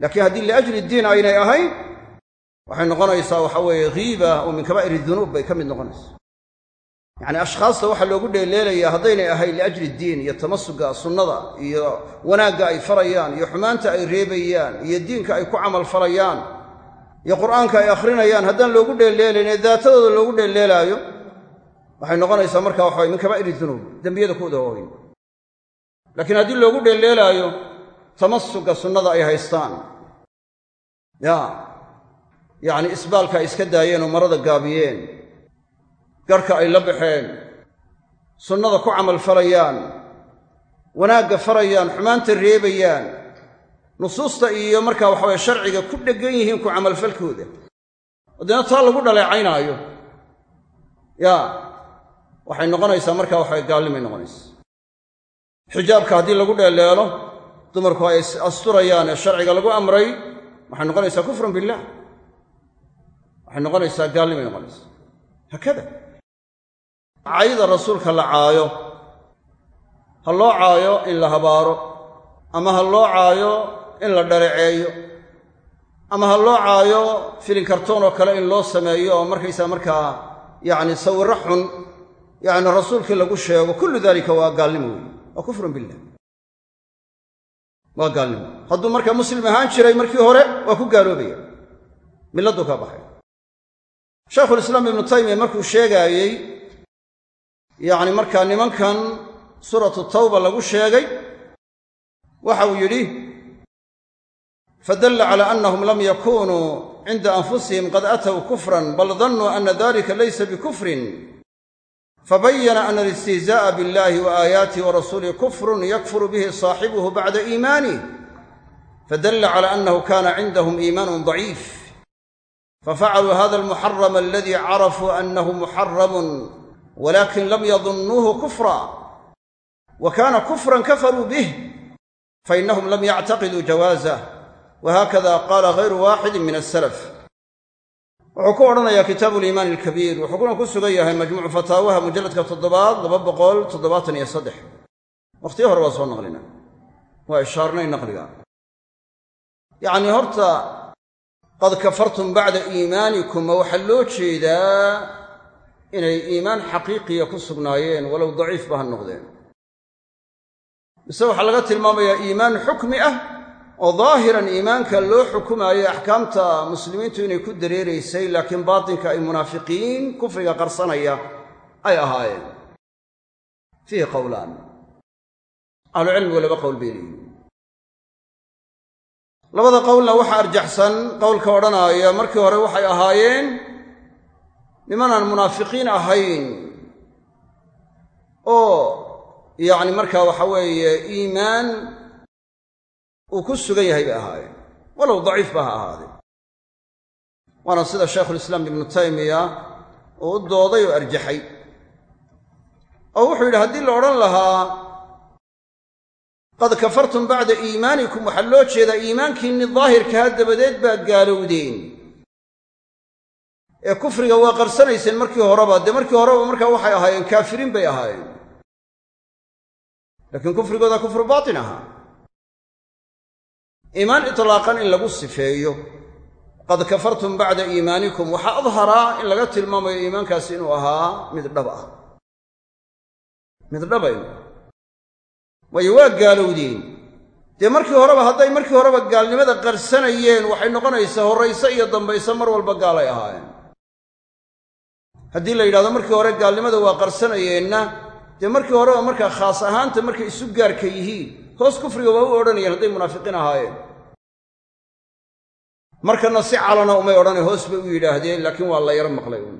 laakiin haddii liajli ddiin aynay ahayn waxay noqonaysaa waxa weeye ghiiba oo min kabaa'ir dunuub bay ka mid noqonaysaa yacni ashkhaasta waxaa loogu dheeleelayaa haddaynay ahayn liajli ddiin iyo tamasuga sunnada iyo wanaagga ay farayaan iyo xumaanta ay reebayaan iyo diinka ay ku camal falayaan iyo qur'aanka ay akhrinayaan haddaan loogu dheelleelayn ee daatadooda loogu dheelleelaayo waxay noqonaysaa marka waxa min kabaa'iri dunuub dembiyada kuwada waaweyn laakiin haddii loogu dheelleelaayo tamasuga sunnada ay haystaan. Ya yacni isbaalka ay iska daayeen oo marada gaabiyeen garhka ay la baxeen sunnada ku camal falayaan wanaagga farayaan xumaanta reebayaan nusuusta iyo markaa waxaweye sharciga ku dheggan yihiin ku camalfalkooda oo deena taa lagu dhaleecaynaayo. Yaa waxay noqonaysaa markaa waxawe gaalnimay noqonaysaa. Xijaabka haddii lagu dheeleelo dumarku ay asturayaan ee sharciga lagu amray waxay noqonaysaa kufrun billaah waxay noqonaysaa gaalnimay noqonaysaa. Haakada cayda rasuulka la caayo ha loo caayo in la habaaro ama ha loo caayo in la dhaleeceeyo ama ha loo caayo filin kartoon oo kale in loo sameeyo oo markaysaa markaa yacni sawirro xun yacni rasuulkii lagu sheego kullu daalika waa gaalnimo weeye waa kufrun billah waa gaalnimo. Hadduu markaa muslim ahaan jiray markii hore waa ku gaaloobaya milladuu ka baxay. Shaykhulislaam ibnu taymiya markuu sheegaayey yacni markaa nimankan suuratu tawba lagu sheegay waxa uu yidhi fadalla cala annahum lam yakunuu cinda anfusihim qad aatow kufran bal dannuu ana dalika laysa bikufrin. Alistihzaa'a biاllahi wa aayaatihi wa rasuulihi kufrun yakfuru bihi saaxibuhu bacda iimaanih fadalla cala annahu kana cindahum iimaanun daciif fafacaluu hada almuxarama aladii carafuu annahu muxaramun walakin lam yadunnuuhu kufra wa kaana kufran kafaruu bih fainahum lam yactaqiduu jawaazah wahakada qaala hayru waaxidin min asalaf wuxuu ku odhanayaa kitaabu liimaani alkabiir wuxuu kuna ku sugan yahay majmuucu fataawaha mujalladka toddobaad laba boqol toddobaatan iyo saddex wakhtiyo hore waa soo naqlina waa ishaarnay naqliga yacnii horta qad kafartum bacda iimaanikum ma waxaa loo jeedaa inay iimaan xaqiiqiya ku sugnaayeen walow daciifba ha noqdeen. Mise waxaa laga tilmaamayaa iimaan xukmi ah oo daahiran iimaanka loo xukumaayo axkaamta muslimiintu inay ku dareeraysay laakiin baatinka ay munaafiqiin kufriga qarsanaya ay ahaayeen. Fiihi qowlaan ahlucilmigu laba qowl bay leeyihiin labada qowlna waxaa arjaxsan qowlka odhanaaya markii hore waxay ahaayeen nimanaan munaafiqiin ahayn oo yacni markaa waxa weeye iimaan uu ku sugan yahay bay ahaayeen. Walow daciif ba ha ahaadee waana sida shaykhulislaam ibnu taymiya uu u dooday oo arjaxay. Oo wuxuu yidhi haddii la odhan lahaa qad kafartum bacda iimaanikum waxaa loo jeedaa iimaankiinni daahirkaha dabadeed baa gaalowdeen ee kufriga waa qarsanayseen markii horeba dee markii horeba markaa waxay ahaayeen kaafiriin bay ahaayeen. Laakiin kufrigooda kufru baatin ahaa iimaan itlaaqan in lagu sifeeyo qad kafartum bacda iimaanikum. Waxaa adharaa in laga tilmaamayo iimaankaasi inuu ahaa mid dhab ah. Mid dhaba inuu ah. Waayo waa gaalowdeen. Dee markii horeba hadday markii horeba gaalnimada qarsanayeen waxay noqonaysaa horrayse iyo dambayse mar walba gaalay ahaayeen haddii la yidhahdo markii hore gaalnimada waa qarsanayeenna dee markii horeba markaa khaas ahaanta markay isu gaarka yihiin hoos kufriga waa u odhanayeen hadday munaafiqiin ahaayeen. Markana si calana umay odhane hoos bay u yidhaahdeen laakiin waa la yaro maqlay uun.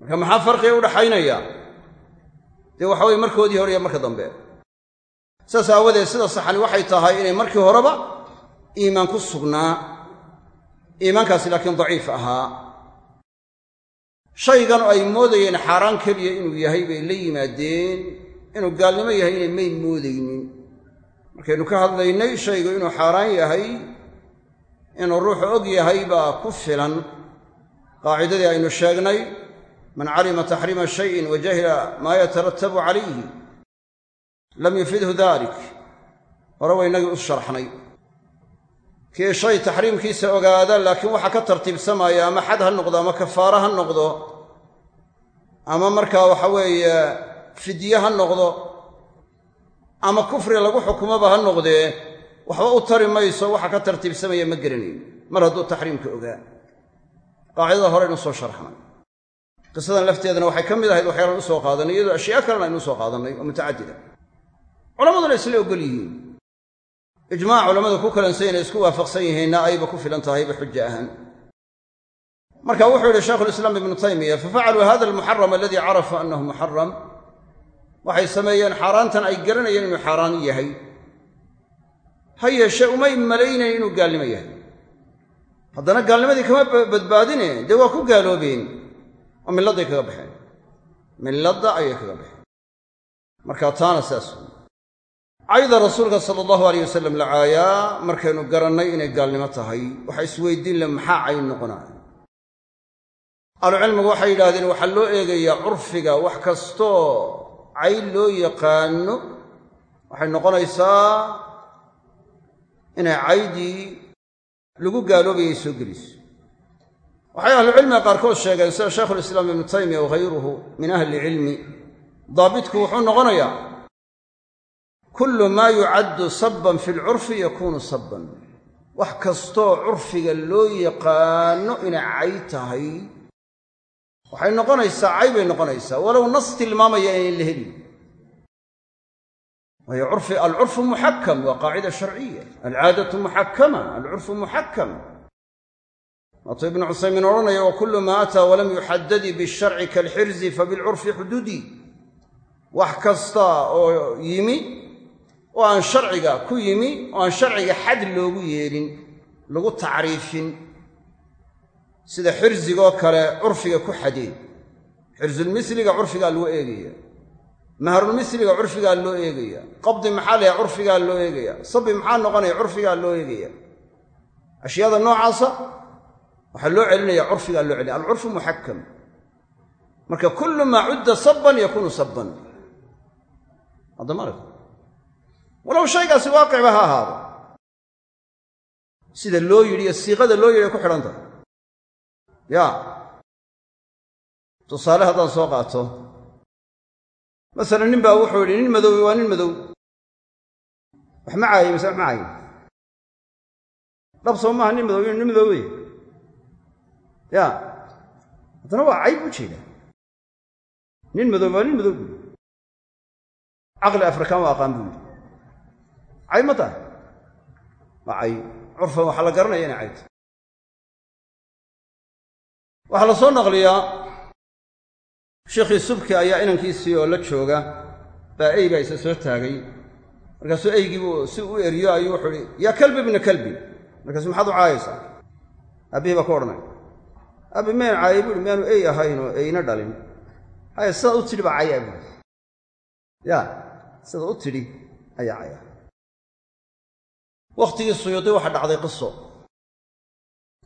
Marka maxaa farqiga udhaxaynaya dee waxa weye markoodii hore iyo marka dambe. Saas aawadeed sida saxani waxay tahay inay markii horeba iimaan ku sugnaa. Iimaankaasi laakiin daciif ahaa shaygan ay moodayeen xaaraan keliya inuu yahay bay la yimaadeen inuu gaalnimo yahay inay may moodaynin. Markaynu ka hadlaynay shaygu inuu xaaraan yahay inuu ruuxu og yahay baa ku filan. Qaacidadii aynu sheegnay man calima taxriima shayin wa jahila maa yataratabu calayhi lam yufidhu dalik hore waynagii u sharxnay kii shay taxriimkiisa ogaada laakiin waxaa ka tartiibsamaya ama xad ha noqdo ama kafaaro ha noqdo ama markaa waxa weeye fidye ha noqdo ama kufri lagu xukumoba ha noqdee waxba u tari mayso waxa ka tartiibsamaya ma geranayn mar hadduu taxriimka ogaa. Qaacidada hore aynu soo sharxnay qisadan lafteedana waxay ka mid ahayd waxyaalaan u soo qaadanay iyadoo ashyaa kalena aynu u soo qaadannay oo mutacadida culammaduna isla ogol yihiin ijmaac culammadu ku kalansan inay isku waafaqsan yihiinna ayba ku filan tahayba xuja ahaan. Marka wuxuu yidhi shaykhulislaam ibnu taymiya fafacaluu hada almuxaram aladii carafuu annahu muxaram waxay sameeyeen xaaraantan ay garanayeen inuu xaaraan yahay. Ha yeeshee umay malaynayn inuu gaalnimo yahay. Haddana gaalnimadii kama badbaadine dee waa ku gaaloobeen. Oo milladday kaga baxeen. Milladda ayay kaga baxeen. Marka taana saas cayda rasuulka sala allahu alayh wasalam la caayaa markaynu garannay inay gaalnimo tahay waxa isweydiin le maxaa cayn noqonaya ahlucilmigu waxay yidhaahdeen waxaa loo eegayaa curfiga wax kastoo cayn loo yaqaano. Waxay noqonaysaa inay caydii lagu gaaloobayay soo geliso. Waxay ahlucilmiga qaarkood sheegeen sida shaykhulislaam ibnu taymiya wahayruhu min ahli cilmi. Daabitku wuxuu noqonayaa kullu maa yucaddu sabban fi lcurfi yakuunu sabban. Wax kastoo curfiga loo yaqaano inay cay tahay waxay noqonaysaa cay bay noqonaysaa. Walow nas tilmaamaya inayn la helin. Waayo alcurfu muxakam waa qaacida sharciya. Alcaadatu muxakama alcurfu muxakam waatuu ibnu cusaymiin odhanaya wa kullu maa ataa walam yuxadadi bisharci kaalxirzi fabilcurfi xududi wax kasta oo yimi oo aan sharciga ku yimi oo aan sharciga xad loogu yeelin lagu tacriifin. Sida xirsigoo kale curfiga ku xadeen xirsulmisliga curfigaa loo eegaya. Maharulmisliga curfigaa loo eegaya. Qabdi maxaa layaha curfigaa loo eegaya. Sabi maxaa noqonaya curfigaa loo eegaya? Ashyaada noocaasa waxaa loo celinaya curfigaa loo celinaya alcurfu muxakam marka kullu maa cudda sabban yakuunu haddamale walow shaygaasi waaqicba ha ahaado. Sida loo yidhi iyo siiqada loo yidhi ay ku xidhan tahay. Ya tusaale haddaan soo qaato. Masalan nin baa wuxuu yidhi nin madoobi waa nin madow. Wax ma caayin mise wax ma caayin dhab soo maaha nin madoobi nin madoobey ya haddana waa cayb u jeeda. Nin madoobi waa nin madow. Buui caqli afrikaan waa aqaan buu yidhi cayb ma tahay? Waa cay curfan waxaa la garanaya inay cayta waxaa la soo naqliyaa sheikhii subki ayaa inankiisii oo la jooga baa ey baa isa soo taagay. Markaasuu eygiibuu si u eriyo ayuu wuxuu ihi yaa kalbi ibna kalbi. Markaasu maxaad u caayaysaa? Aabbihi baa ku odhanay. Abi mayn caayay buuhi miyaanu ey ahaynoo eyna dhalin. Haya sidaad u tidhi baa caya buui ya sidaad u tidhi ayaa caya wakhtigii suyuudi waxaa dhacday qiso.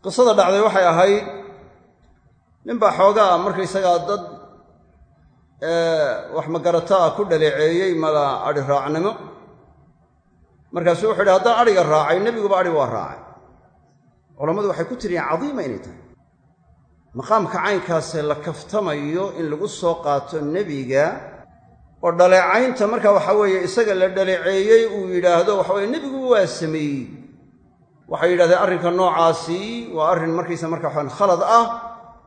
Qisada dhacday waxay ahayd ninbaa xoogaa markaysagaa dad wax magarata ah ku dhaleeceeyey mala adhi raacnimo. Markaasuu wuxu yidhi haddaan adhiga raacay nebiguba adhi waa raacay. Culammadu waxay ku tiriyeen cadiima inay tahay. Maqaamka caynkaasee la kaftamayo in lagu soo qaato nebiga oo dhaleecaynta marka waxa weeye isaga la dhaleeceeyey uu yidhaahdo waxa weye nebigu waa sameeyey. Waxay yidhahdeen arrinka noocaasi waa arrin markaysa marka waxaan khalad ah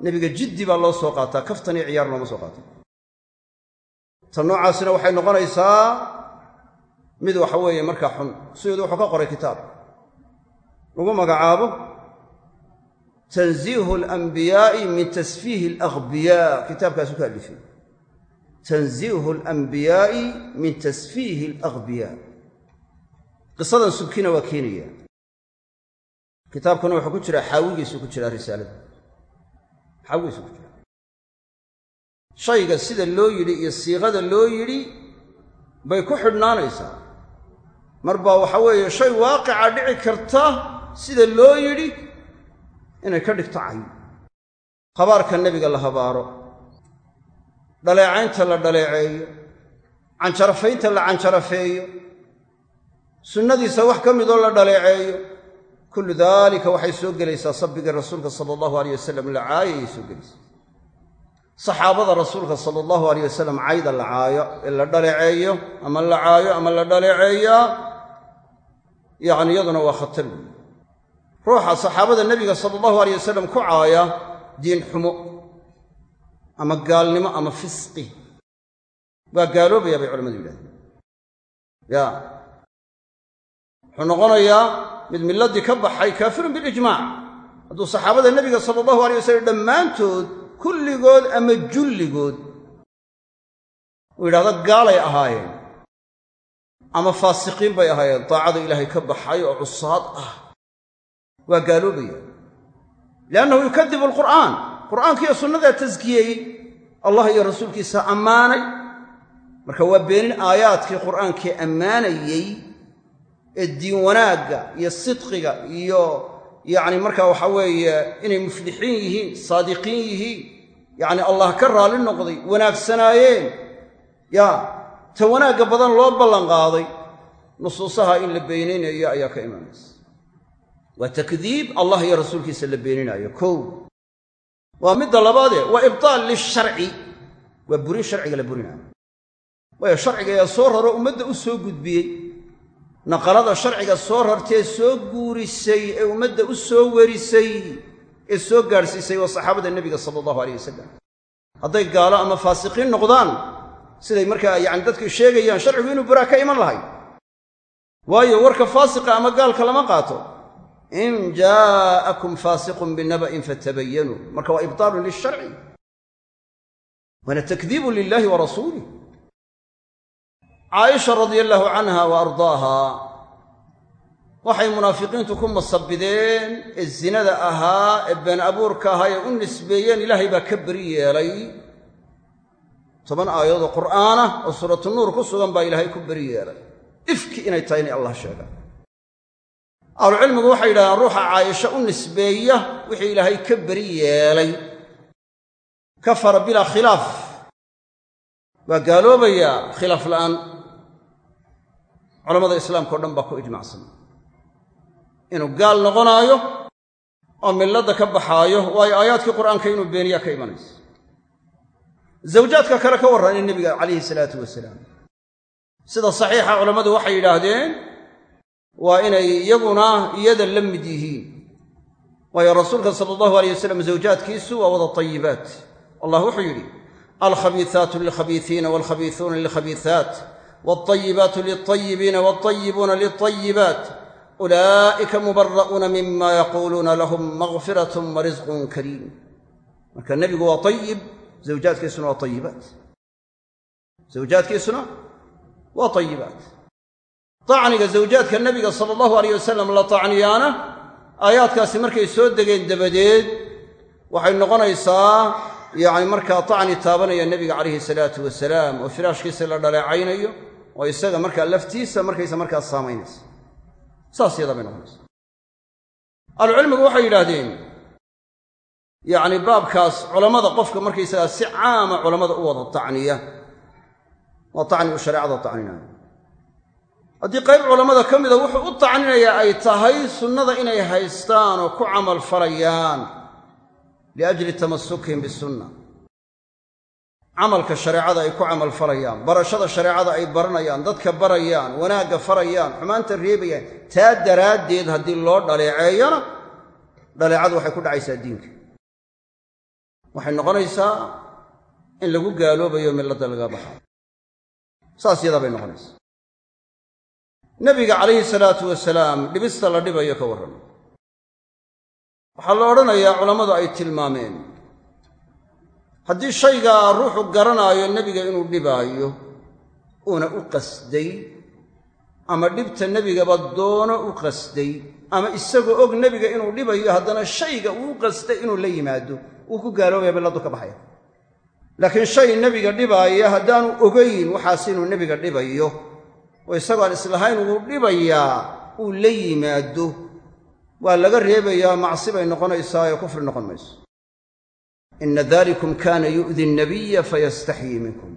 nebiga jiddi baa loo soo qaataa kaftan iyo ciyaar looma soo qaato. Ta noocaasina waxay noqonaysaa mid waxa weeye markaa xun suyuudi wuxuu ka qoray kitaab. Lagu magacaabo tanziihu alanbiyaa'i min tasfiihi alaghbiyaa kitaabkaasu ka alifay tanziihu alanbiyaa'i min tasfiihi alaghbiyaa. Qisadan subkina waa keenaya. Kitaabkuna wuxuu ku jiraa xaawigiisu ku jiraa risaalada xaawigiisu ku jira shayga sida loo yidhi iyo siiqada loo yidhi bay ku xidhnaanaysaa. Mar baa waxa weeye shay waaqica dhici karta sida loo yidhi inay ka dhigto cay habaarka dhaleecaynta la dhaleeceeyo canjarafaynta la canjarafeeyo sunnadiisa wax ka midoo la dhaleeceeyo kullu daalika waxay soo gelaysaa sabbigii rasuulka sala allahu aleyh wasalam la caayo ayay soo gelaysaa. Saxaabada rasuulka sala allahu aleyh wasalam cayda la caayo ee la dhaleeceeyo ama la caayo ama la dhaleeceeyaa yacni iyaduna waa khatar. Weyi ruuxa saxaabada nebiga sala allahu aleyh wasalam ku caaya diin xumo ama gaalnimo ama fisqi. Waa gaaloobaya bay culamadu yidhahdeen. Ya. Wuxuu noqonayaa mid miladii ka baxay kaafirun bilijmaac hadduu saxaabada nebiga sala allahu alay wasalam dhammaantood kulligood ama julligood uu yidhahdo gaalay ahaayeen ama faasiqiin bay ahaayeen daacada ilaahay ka baxay oo cusaad ah. Waa gaaloobaya liannahu yukadibu alqur'aan qur'aankiiyo sunnadaa taskiyeeyey allah iyo rasuulkiisa ammaanay. Marka waa beenin aayaadkii qur'aankii ammaanayey ee diin wanaagga iyo sidqiga iyo yacni markaa waxa weeye inay muflixiin yihiin saadiqiin yihiin yacni allah ka raalli noqday wanaagsanaayeen. Ya ta wanaagga badan loo ballanqaaday nusuusaha in la beenaynayo ayaa ka imaanaysa. Waa takdiib allah iyo rasuulkiisa la beeninaayo. Kow waa midda labaadee waa ibtaal lisharci waa burin sharciga la burinaayo waayo sharciga ayaa soo raro ummadda u soo gudbiyey. Naqalada sharciga soo rartee soo guurisay ee ummadda u soo werisay ee soo gaadhsiisay waa saxaabada nebiga sala allahu aleyh wasalam hadday gaalo ama faasiqiin noqdaan siday markaa yacni dadku sheegayaan sharcigu inuu baraa ka iman lahay. Waayo warka faasiqa ama gaalka lama qaato in jaa'akum faasiqun binaba'in fatabayanuu marka waa ibtaalun lisharci waana takdiibun lilahi wa rasuulih caaisha radia allaahu canha wa ardaaha waxay munaafiqiintu ku masabideen ee zinada ahaa ee been abuurka ahaa ee u nisbeeyeen ilaahay baa ka beri yeelay. Toban aayadood qur'aanah oo suuratu nuur ku sugan baa ilaahay ku beri yeelay. Ifki inay tahay inay allah sheegaan ahlucilmigu waxay yidhahdeen ruuxa caayisho u nisbeeya wixii ilaahay ka beri yeelay. Kafara bilaa khilaaf. Waa gaaloobayaa khilaaf la'aan. Culamada islaamka o dhan baa ku ijmacsan inuu gaal noqonaayo oo milladda ka baxaayo waayo aayaadkii qur'aanka inuu beeniyaa ka imanayso. Zawjaadka kale ka warranay nebiga calayhi salaatu wasalaam. Sida saxiixa culammadu waxay yidhaahdeen waa inay iyaguna iyada la mid yihiin. Waayo rasuulka sala allahu alayh wasalam zawjaadkiisu waa wada tayibaat allah wuxuu yidhi alkhabiihaatu lilkhabiiiina walkhabiiuuna lilkhabiihaat waalayibaatu lilayibiina waalayibuuna lilayibaat ulaa'ika mubara'uuna mima yaquuluuna lahum makfiratun wa risqun kariim. Marka nebigu waa ayib zawjaadkiisuna waa ayibaat zawjaadkiisuna waa ayibaat tacniga zawjaadka nebiga sala allahu alayh wasalam la tacniyaana aayaadkaasi markay soo degeen dabadeed waxay noqonaysaa yacni markaa tacni taabanaya nebiga calayhi salaatu wasalaam oo firaashkiisa la dhaleecaynayo oo isaga markaa laftiisa markaysa markaa saamaynaysa. Saas yadaa noqonaysa ahlucilmigu waxay yidhaahdeen yacni baabkaas culammada qofka markaysagaa si caama culammada u wada tacniya. Waa tacnigu shareecada tacninaayo haddii qayb culammada ka mida wuxuu u tacninayaa ay tahay sunnada inay haystaan oo ku camal falayaan liajli tamasukihim bisunna. Camalka shareecada ay ku camal falayaan barashada shareecada ay baranayaan dadka barayaan wanaagga farayaan xumaanta reebayaan taa daraaddeed haddii loo dhaleeceeyana dhaleecadu waxay ku dhacaysaa diinka. Waxay noqonaysaa in lagu gaaloobayo milladda laga baxaa saas yadaa bay noqonaysaa nebiga calayhi salaatu wasalaam dhibista la dhibayo ka warran. Waxaa la odhanayaa culammadu ay tilmaameen. Haddii shaygaa ruuxu garanaayo nebiga inuu dhibaayo uuna u qasday ama dhibta nebigaba doono u qasday ama isagoo og nebiga inuu dhibayo haddana shayga uu qasday inuu la yimaado wuu ku gaaloobaya milladdu ka baxaya. Laakiin shay nebiga dhibaaya haddaanu ogayn waxaas inuu nebiga dhibayo oo isagoo islahayn wuu dhibayaa uu la yimaado. Waa laga reebayaa macsi bay noqonaysaa ee kufri noqon mayso. Ina dalikum kaana yu'di nabiya fayastaxyii minkum.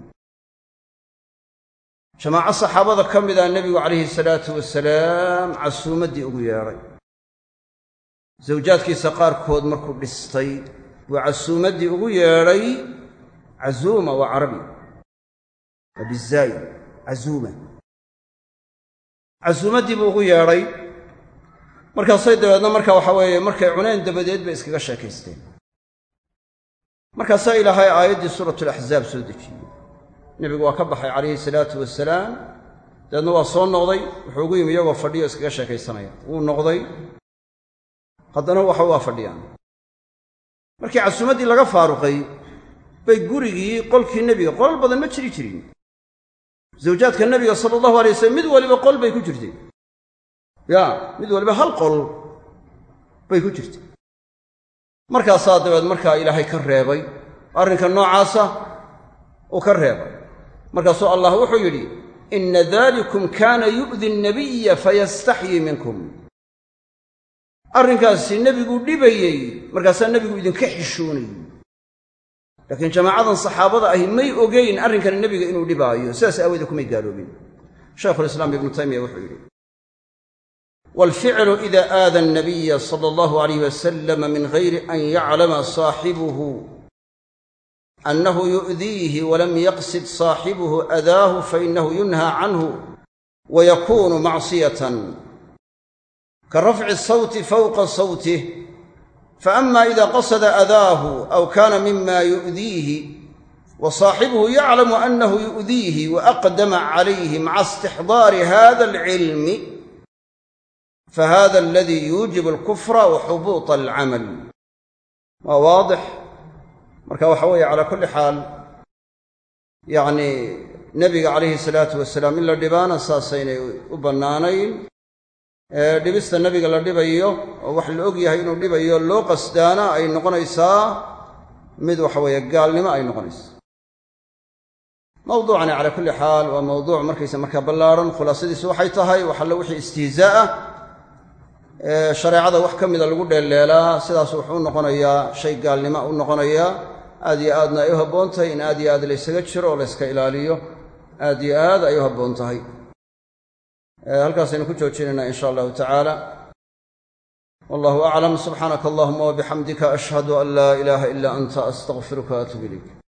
Jamaaco saxaabada ka mida nebigu calayhi salaatu wasalaam casuumaddii ugu yeedhay zawjaadkiisa qaarkood markuu dhistay buu casuumaddii ugu yeedhay cazuuma waa carabi. Waa bizaayi cazuuma casuumaddii buu ugu yeedhay. Markaasay dabeedna marka waxa weeye markay cuneen dabadeed bay iskaga sheekaysteen. Markaasaa ilaahay aayaddii suuratulaxzaab soo dejiyey. Nebigu waa ka baxay calayhi salaatu wasalaam dabeedna waa soo noqday wuxuu ugu yimi iyagoo fadhiyo iskaga sheekaysanaya. Wuu noqday. Haddana waxa waa fadhiyaan markii casuumaddii laga faaruqay bay gurigii qolkii nebiga qolal badan ma jiri jirin zawjaadka nebiga sala allahu alay wasalam mid waliba qol bay ku jirtay. Ya mid waliba hal qol bay ku jirtay. Markaasaa dabeed markaa ilaahay ka reebay arrinka noocaasa uu ka reebay. Markaasuu allah wuxuu yidhi inna dalikum kaana yu'di annabiya fayastaxyii minkum. Arrinkaasi nebiguu dhibayey markaasaa nebigu idinka xishoonayey laakiin jamaacadan saxaabada ahi may ogeyn arrinkan nebiga inuu dhibaayo. Sidaas aawoodee kumay gaaloobin. Shaykhulislaam ibnu taymiya wuxuu yidhi waalficlu ida aada annabiya sala allahu alayh wasalama min gayri an yaclama saaxibuhu annahu yu'diihi walam yaqsid saaxibuhu adaahu fainahu yunhaa canhu wayakunu macsiyatan ka rafci sawti fawqa sawtih faama ida qasada adaahu aw kana mima yu'diihi wa saaxibuhu yaclamu annahu yu'diihi wa aqdama calayhi maca istixdaari hada alcilmi fahada aladii yuujibu alkufra wa xubuuta alcamal waa waadix marka waxa weeye calaa kulli xaal yacni nebiga calayhi salaatu wasalaam in la dhibaana saasaynay u bannaanayn dhibista nebiga la dhibayo oo wax la og yahay inuu dhibayo loo qasdaana ay noqonaysaa mid waxa weeye gaalnimo ay noqonaysaa. Mawduucani calaa kulli xaal waa mawduuc markaysa markaa ballaarhan khulaasadiisu waxay tahay waxallo wixii istihzaa ah ee shareecada wax ka mida lagu dheelleelaa sidaas wuxuu u noqonayaa shay gaalnimo u noqonayaa aad iyo aadna ay u habboon tahay in aad iyo aad laysaga jiro oo layska ilaaliyo aad iyo aad ay u habboon tahay halkaasaynu ku joojinaynaa in sha allahu tacaala. Wallahu aclam subxaanaka allahuma wabixamdika ashhadu an laa ilaaha ila anta astaqfiruka waatuub ilayk